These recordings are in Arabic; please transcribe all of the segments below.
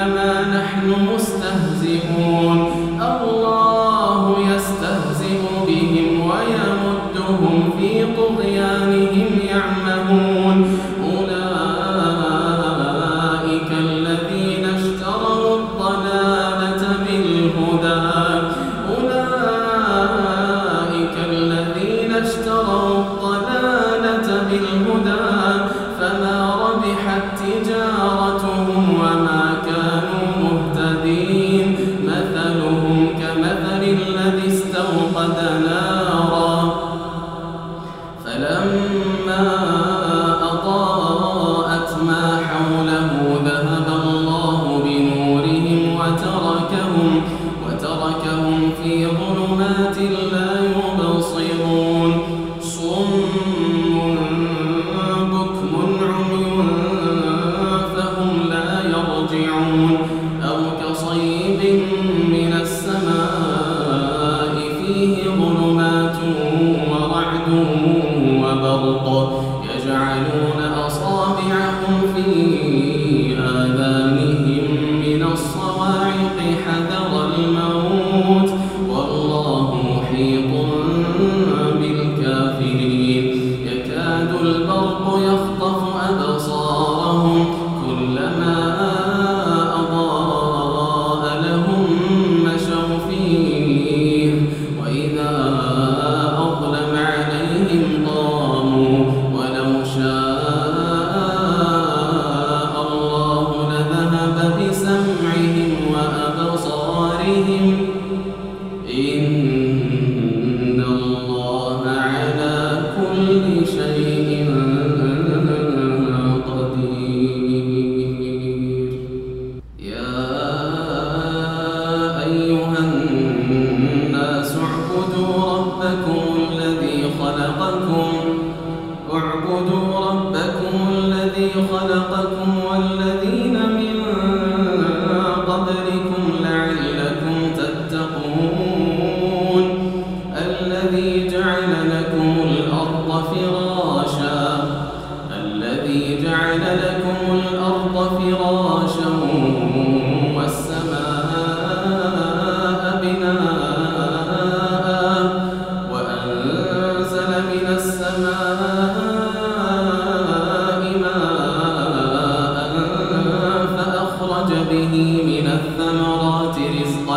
إنما نحن مستهزئون.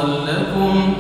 تكفرون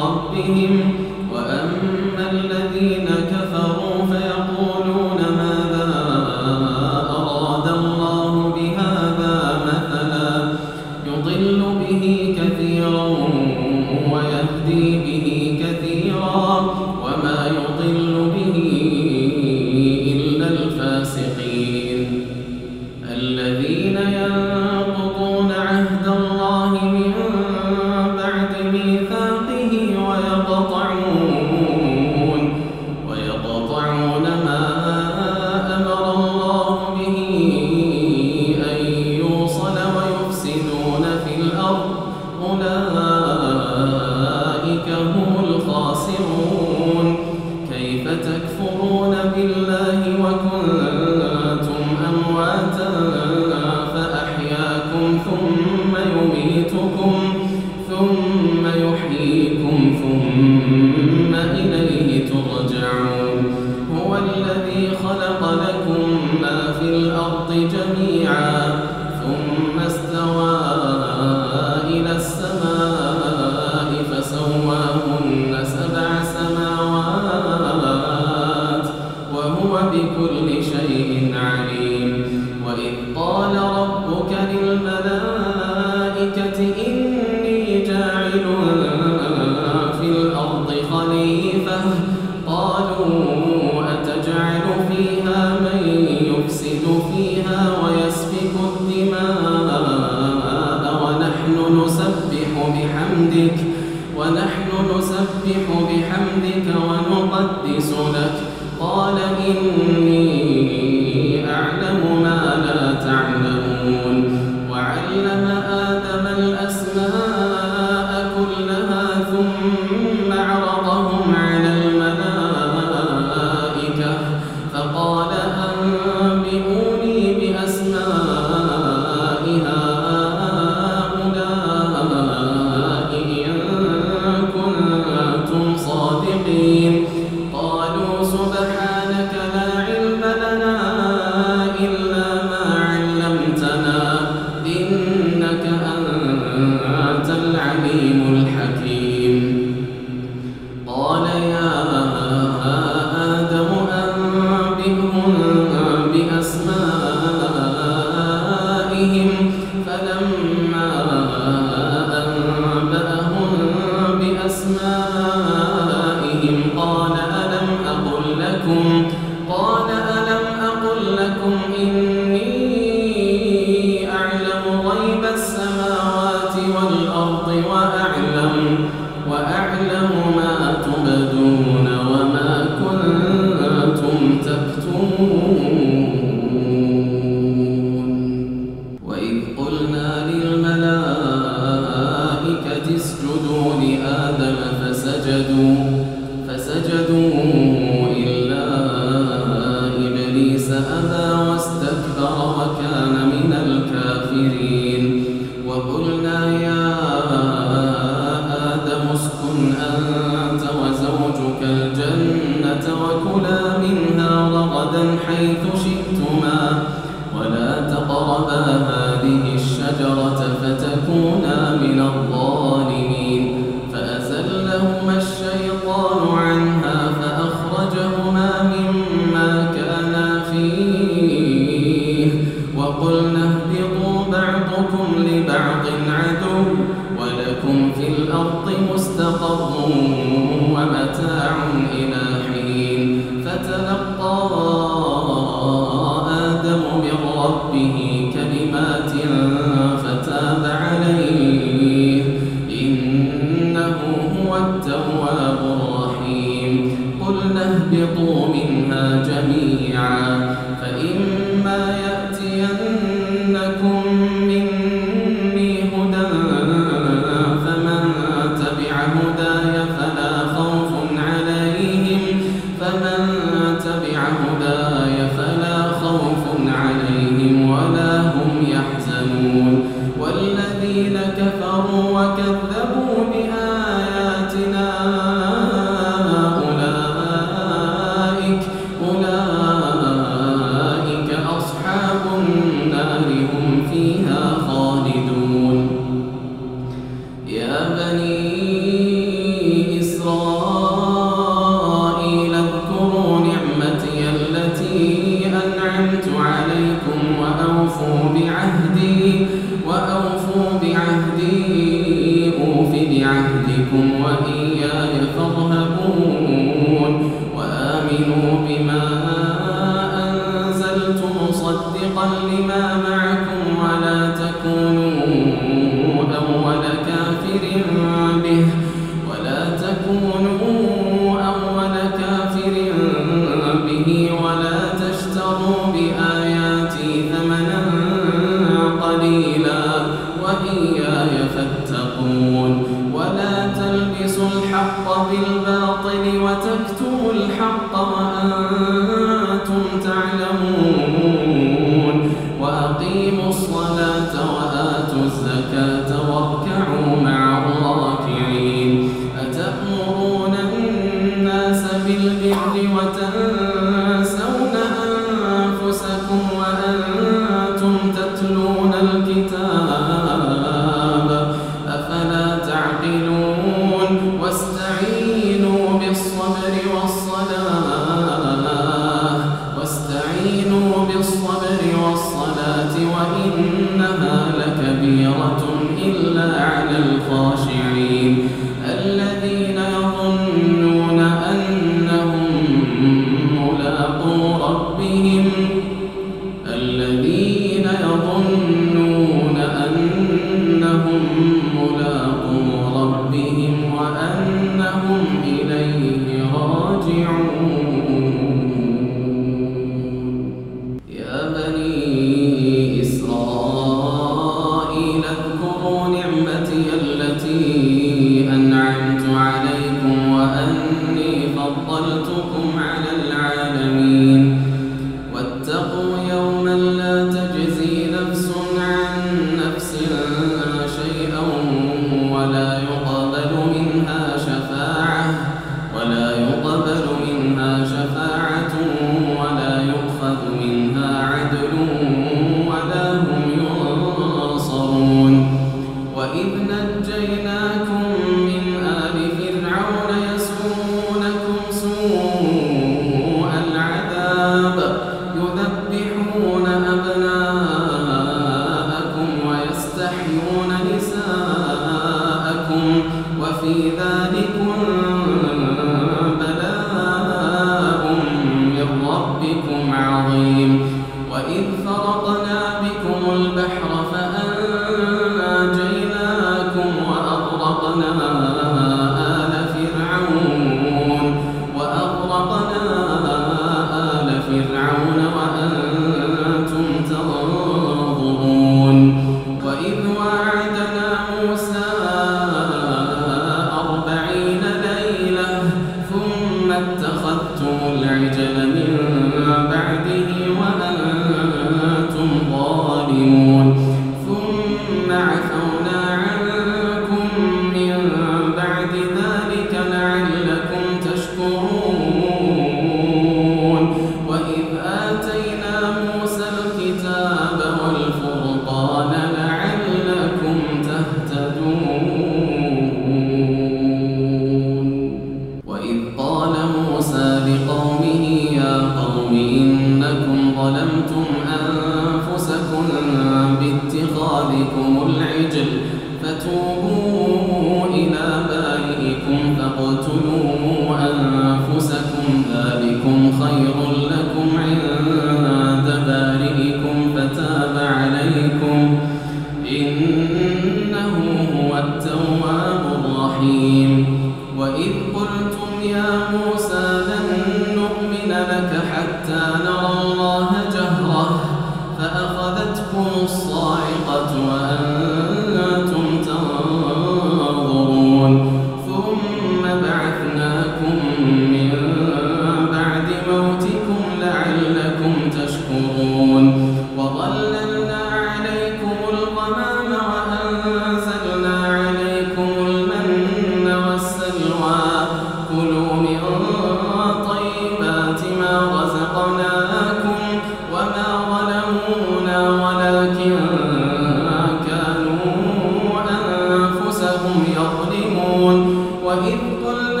يظلمون وإذ قلنا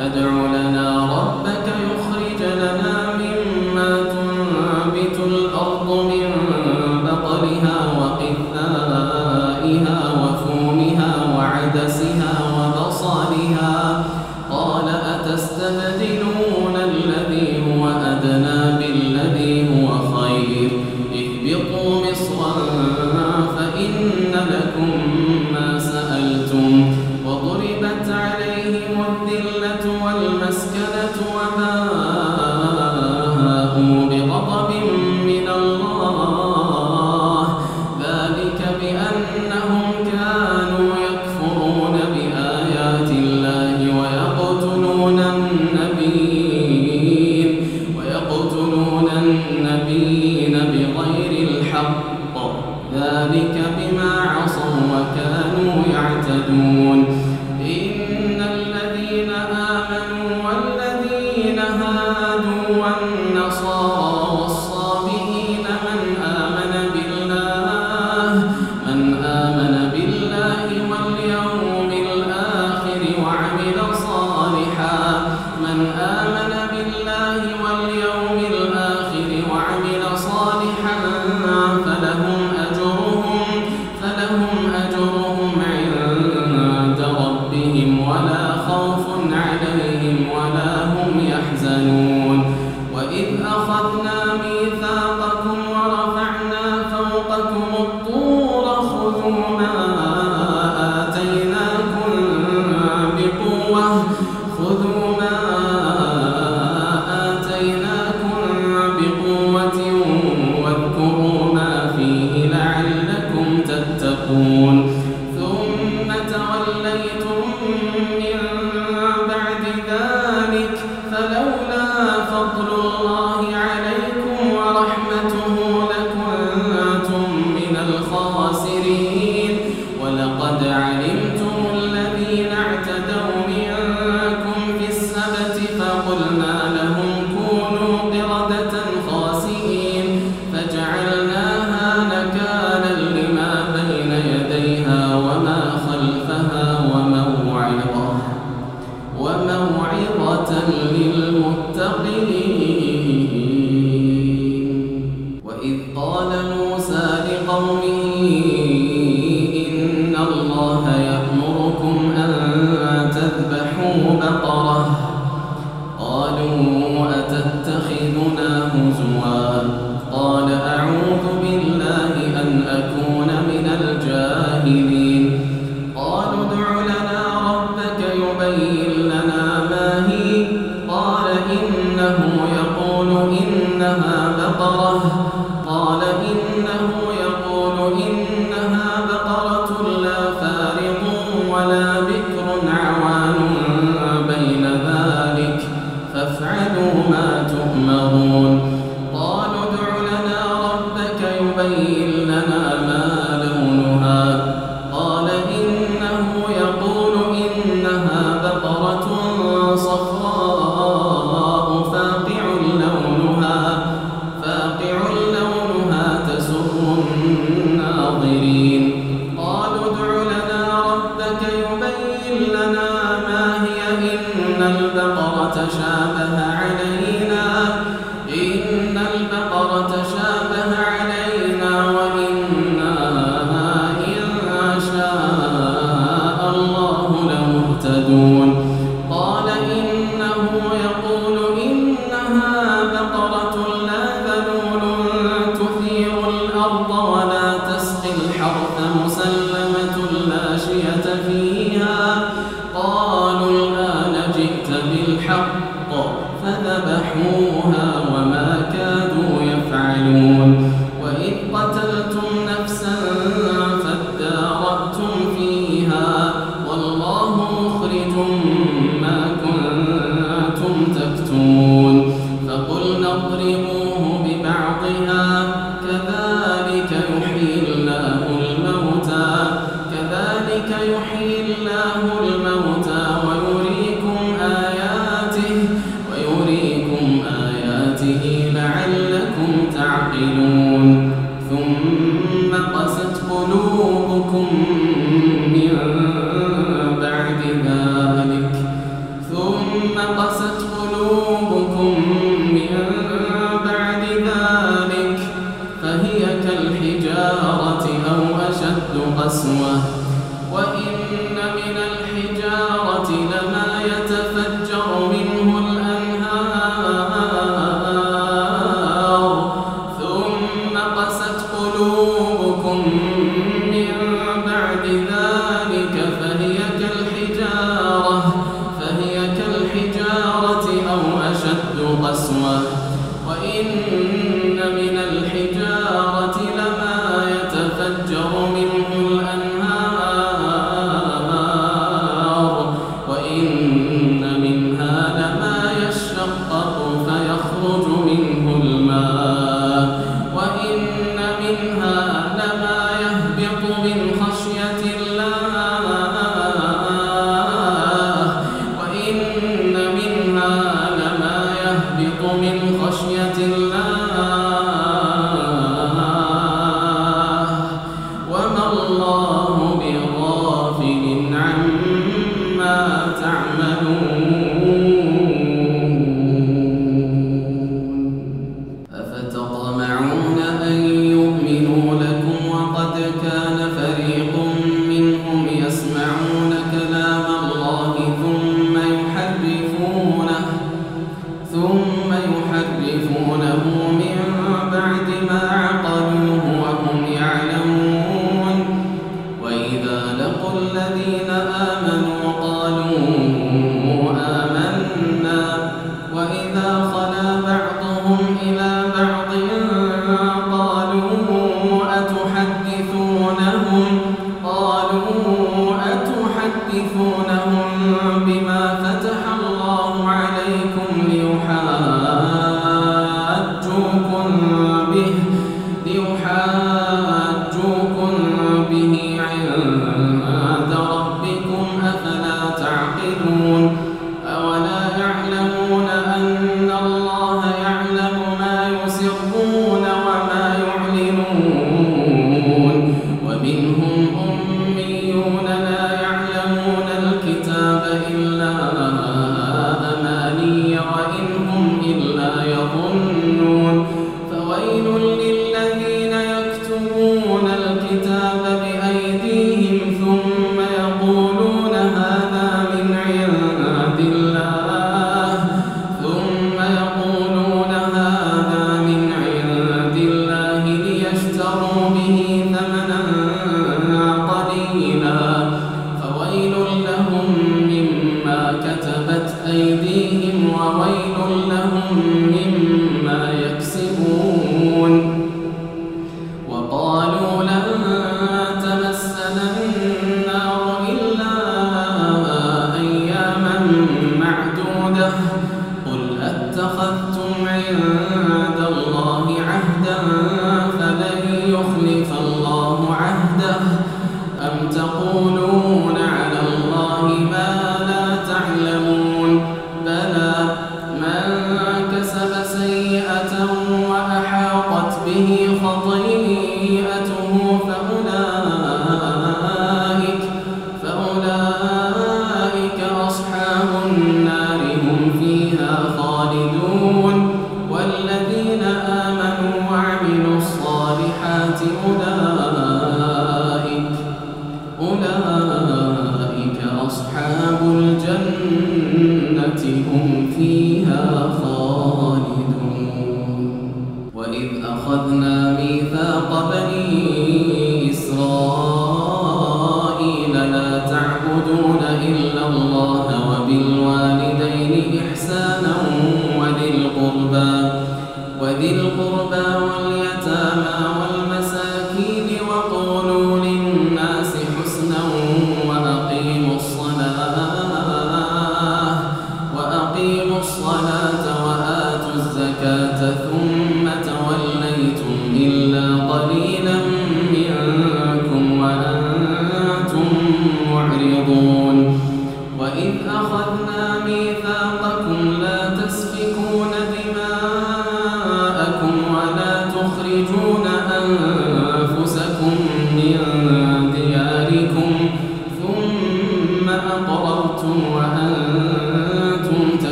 فادع لنا ربك يخرج لنا مما تنبت مسلمة لا شيئة فيه. وإذ أخذنا ميثاقكم لا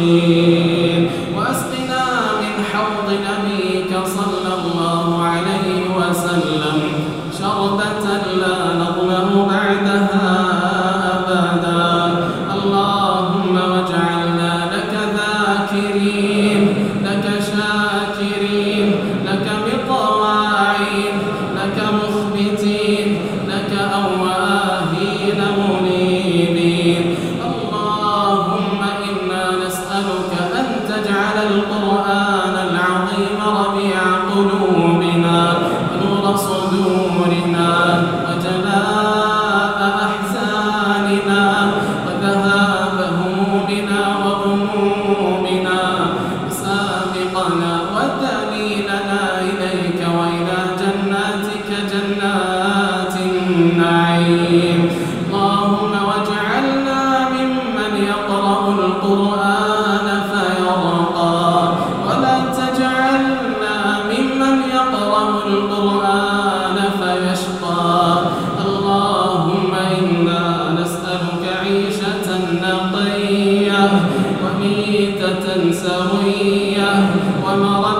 المتقين ودمر أعداءك